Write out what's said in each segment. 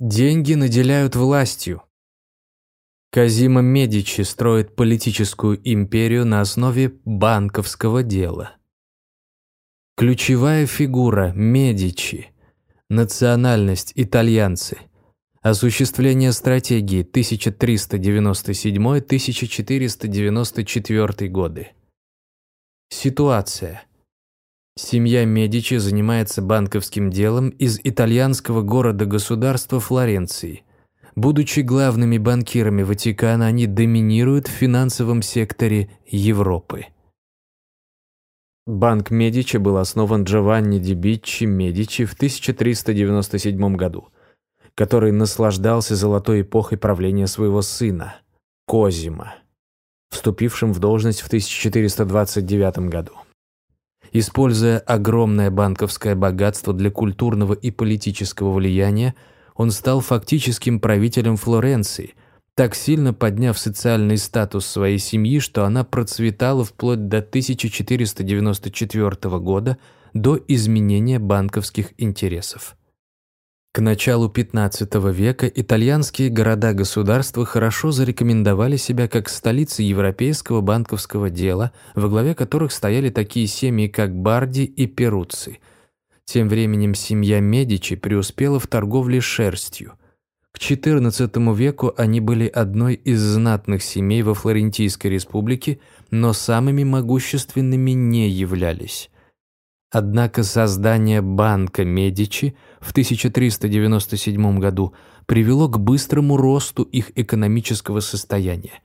Деньги наделяют властью. Казима Медичи строит политическую империю на основе банковского дела. Ключевая фигура – Медичи. Национальность – итальянцы. Осуществление стратегии 1397-1494 годы. Ситуация. Семья Медичи занимается банковским делом из итальянского города-государства Флоренции. Будучи главными банкирами Ватикана, они доминируют в финансовом секторе Европы. Банк Медичи был основан Джованни ди Биччи Медичи в 1397 году, который наслаждался золотой эпохой правления своего сына, Козима, вступившим в должность в 1429 году. Используя огромное банковское богатство для культурного и политического влияния, он стал фактическим правителем Флоренции, так сильно подняв социальный статус своей семьи, что она процветала вплоть до 1494 года, до изменения банковских интересов. К началу XV века итальянские города-государства хорошо зарекомендовали себя как столицы европейского банковского дела, во главе которых стояли такие семьи, как Барди и Перуцци. Тем временем семья Медичи преуспела в торговле шерстью. К XIV веку они были одной из знатных семей во Флорентийской республике, но самыми могущественными не являлись. Однако создание банка Медичи в 1397 году привело к быстрому росту их экономического состояния.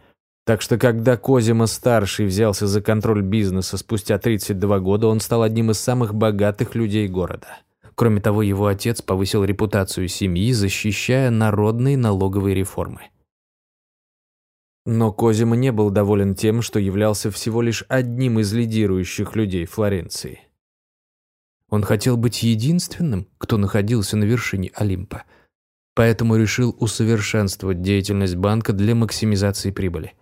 Так что когда Козима-старший взялся за контроль бизнеса спустя 32 года, он стал одним из самых богатых людей города. Кроме того, его отец повысил репутацию семьи, защищая народные налоговые реформы. Но Козима не был доволен тем, что являлся всего лишь одним из лидирующих людей Флоренции. Он хотел быть единственным, кто находился на вершине Олимпа. Поэтому решил усовершенствовать деятельность банка для максимизации прибыли.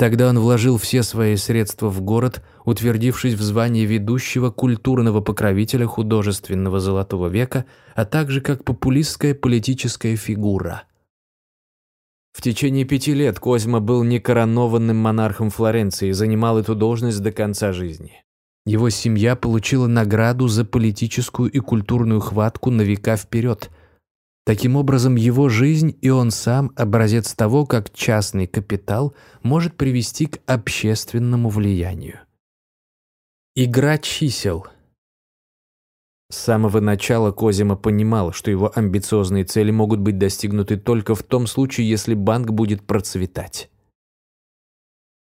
Тогда он вложил все свои средства в город, утвердившись в звании ведущего культурного покровителя художественного золотого века, а также как популистская политическая фигура. В течение пяти лет Козьма был некоронованным монархом Флоренции и занимал эту должность до конца жизни. Его семья получила награду за политическую и культурную хватку на века вперед. Таким образом, его жизнь и он сам – образец того, как частный капитал может привести к общественному влиянию. Игра чисел – с самого начала Козима понимал, что его амбициозные цели могут быть достигнуты только в том случае, если банк будет процветать.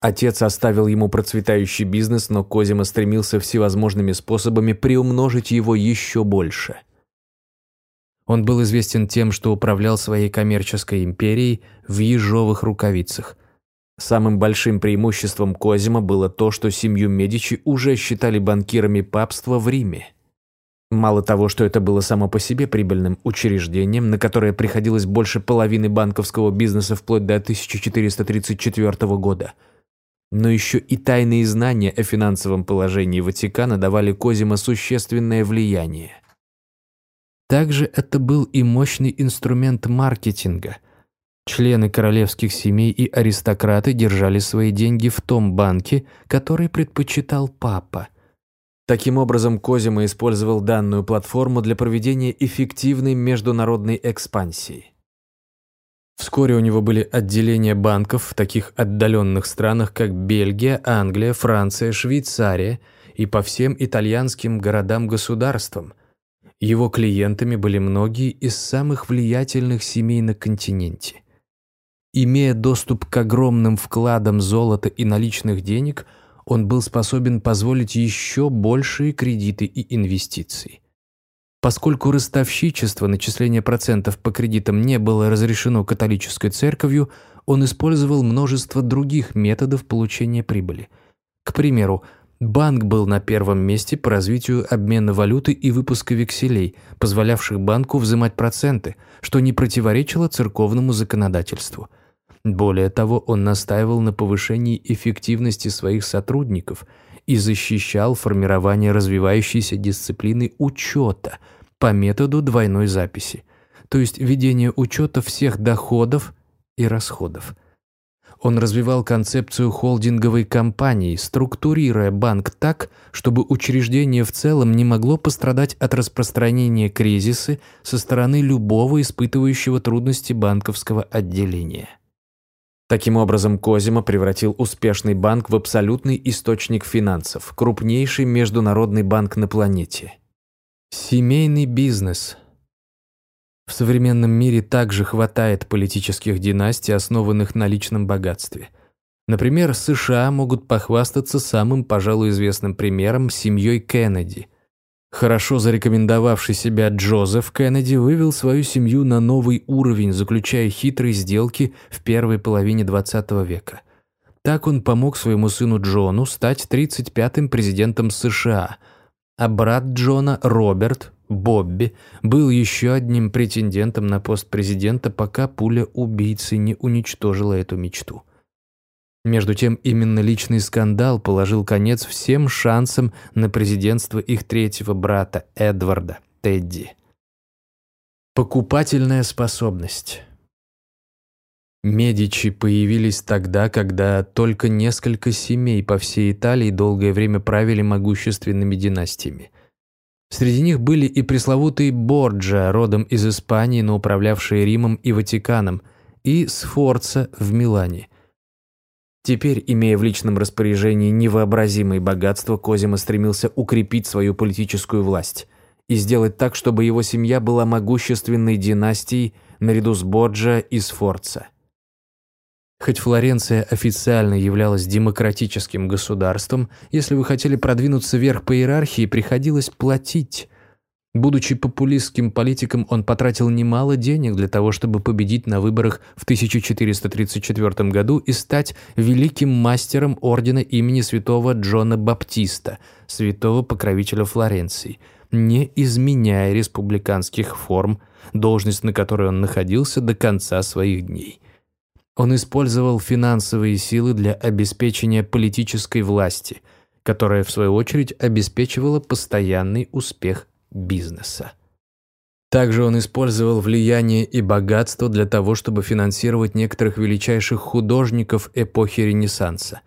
Отец оставил ему процветающий бизнес, но Козима стремился всевозможными способами приумножить его еще больше. Он был известен тем, что управлял своей коммерческой империей в ежовых рукавицах. Самым большим преимуществом Козима было то, что семью Медичи уже считали банкирами папства в Риме. Мало того, что это было само по себе прибыльным учреждением, на которое приходилось больше половины банковского бизнеса вплоть до 1434 года – но еще и тайные знания о финансовом положении Ватикана давали Козима существенное влияние. Также это был и мощный инструмент маркетинга. Члены королевских семей и аристократы держали свои деньги в том банке, который предпочитал папа. Таким образом, Козима использовал данную платформу для проведения эффективной международной экспансии. Вскоре у него были отделения банков в таких отдаленных странах, как Бельгия, Англия, Франция, Швейцария и по всем итальянским городам-государствам. Его клиентами были многие из самых влиятельных семей на континенте. Имея доступ к огромным вкладам золота и наличных денег, он был способен позволить еще большие кредиты и инвестиции. Поскольку ростовщичество, начисление процентов по кредитам не было разрешено католической церковью, он использовал множество других методов получения прибыли. К примеру, банк был на первом месте по развитию обмена валюты и выпуска векселей, позволявших банку взимать проценты, что не противоречило церковному законодательству. Более того, он настаивал на повышении эффективности своих сотрудников и защищал формирование развивающейся дисциплины учета – по методу двойной записи. то есть ведение учета всех доходов и расходов. Он развивал концепцию холдинговой компании, структурируя банк так, чтобы учреждение в целом не могло пострадать от распространения кризиса со стороны любого испытывающего трудности банковского отделения. Таким образом, Козима превратил успешный банк в абсолютный источник финансов, крупнейший международный банк на планете. Семейный бизнес – в современном мире также хватает политических династий, основанных на личном богатстве. Например, США могут похвастаться самым, пожалуй, известным примером – семьей Кеннеди. Хорошо зарекомендовавший себя Джозеф Кеннеди вывел свою семью на новый уровень, заключая хитрые сделки в первой половине XX века. Так он помог своему сыну Джону стать 35-м президентом США, а брат Джона, Роберт, Бобби был еще одним претендентом на пост президента, пока пуля убийцы не уничтожила эту мечту. Между тем, именно личный скандал положил конец всем шансам на президентство их третьего брата, Эдварда, Тедди. Покупательная способность. Медичи появились тогда, когда только несколько семей по всей Италии долгое время правили могущественными династиями. Среди них были и пресловутые Борджа, родом из Испании, но управлявшие Римом и Ватиканом, и Сфорца в Милане. Теперь, имея в личном распоряжении невообразимые богатства, Козима стремился укрепить свою политическую власть и сделать так, чтобы его семья была могущественной династией наряду с Борджа и Сфорца. Хоть Флоренция официально являлась демократическим государством, если вы хотели продвинуться вверх по иерархии, приходилось платить. Будучи популистским политиком, он потратил немало денег для того, чтобы победить на выборах в 1434 году и стать великим мастером ордена имени святого Джона Баптиста, святого покровителя Флоренции, не изменяя республиканских форм, должность на которой он находился до конца своих дней. Он использовал финансовые силы для обеспечения политической власти, которая, в свою очередь, обеспечивала постоянный успех бизнеса. Также он использовал влияние и богатство для того, чтобы финансировать некоторых величайших художников эпохи Ренессанса.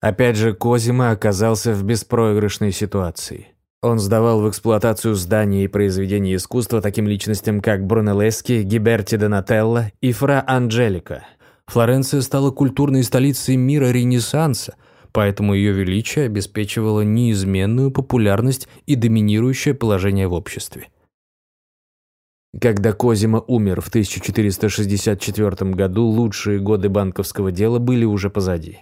Опять же, Козима оказался в беспроигрышной ситуации. Он сдавал в эксплуатацию здания и произведения искусства таким личностям, как Брунеллески, Гиберти Донателло и Фра Анджелика – Флоренция стала культурной столицей мира Ренессанса, поэтому ее величие обеспечивало неизменную популярность и доминирующее положение в обществе. Когда Козима умер в 1464 году, лучшие годы банковского дела были уже позади.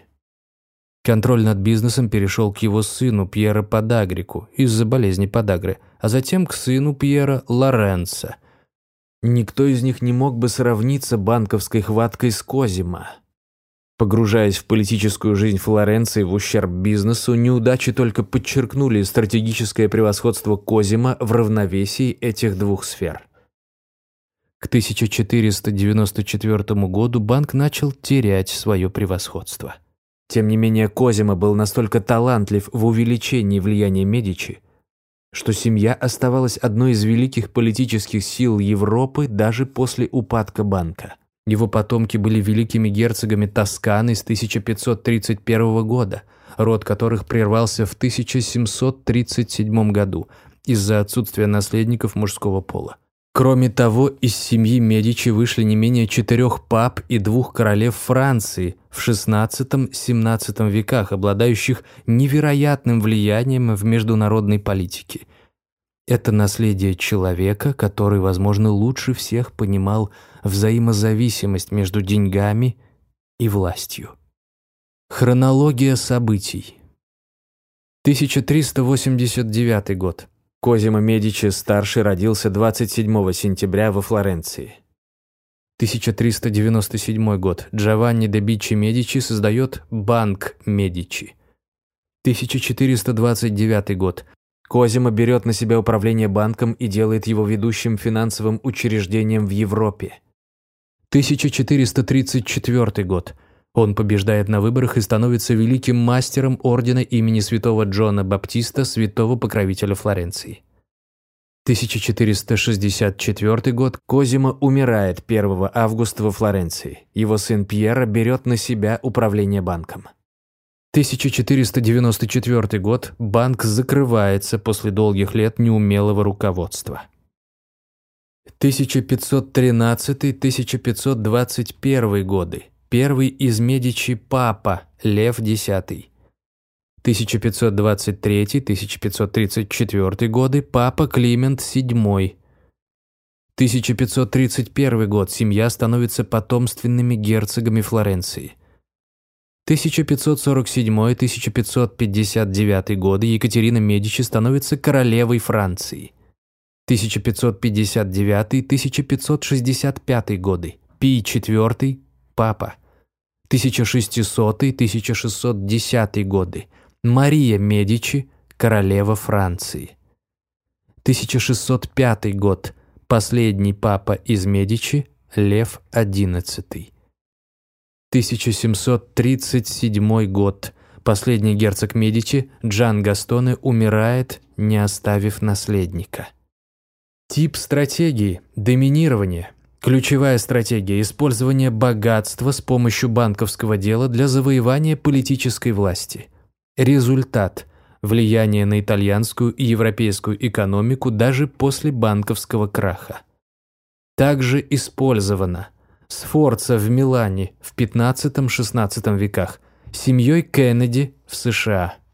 Контроль над бизнесом перешел к его сыну Пьера Подагрику из-за болезни Подагры, а затем к сыну Пьера Лоренцо – Никто из них не мог бы сравниться банковской хваткой с Козима. Погружаясь в политическую жизнь Флоренции в ущерб бизнесу, неудачи только подчеркнули стратегическое превосходство Козима в равновесии этих двух сфер. К 1494 году банк начал терять свое превосходство. Тем не менее, Козима был настолько талантлив в увеличении влияния Медичи, что семья оставалась одной из великих политических сил Европы даже после упадка банка. Его потомки были великими герцогами Тосканы с 1531 года, род которых прервался в 1737 году из-за отсутствия наследников мужского пола. Кроме того, из семьи Медичи вышли не менее четырех пап и двух королев Франции в XVI-XVII веках, обладающих невероятным влиянием в международной политике. Это наследие человека, который, возможно, лучше всех понимал взаимозависимость между деньгами и властью. Хронология событий. 1389 год. Козимо Медичи старший родился 27 сентября во Флоренции. 1397 год. Джованни де Биччи Медичи создает Банк Медичи. 1429 год. Козимо берет на себя управление банком и делает его ведущим финансовым учреждением в Европе. 1434 год. Он побеждает на выборах и становится великим мастером ордена имени святого Джона Баптиста, святого покровителя Флоренции. 1464 год Козимо умирает 1 августа во Флоренции. Его сын Пьеро берет на себя управление банком. 1494 год банк закрывается после долгих лет неумелого руководства. 1513-1521 годы. Первый из Медичи папа Лев X. 1523-1534 годы папа Климент VII. 1531 год семья становится потомственными герцогами Флоренции. 1547-1559 годы Екатерина Медичи становится королевой Франции. 1559-1565 годы Пий IV – папа. 1600-1610 годы Мария Медичи – королева Франции. 1605 год Последний папа из Медичи – Лев XI. 1737 год. Последний герцог Медичи, Джан Гастоне, умирает, не оставив наследника. Тип стратегии – доминирование. Ключевая стратегия – использование богатства с помощью банковского дела для завоевания политической власти. Результат – влияние на итальянскую и европейскую экономику даже после банковского краха. Также использовано – Сфорца в Милане в 15-16 веках, семьей Кеннеди в США –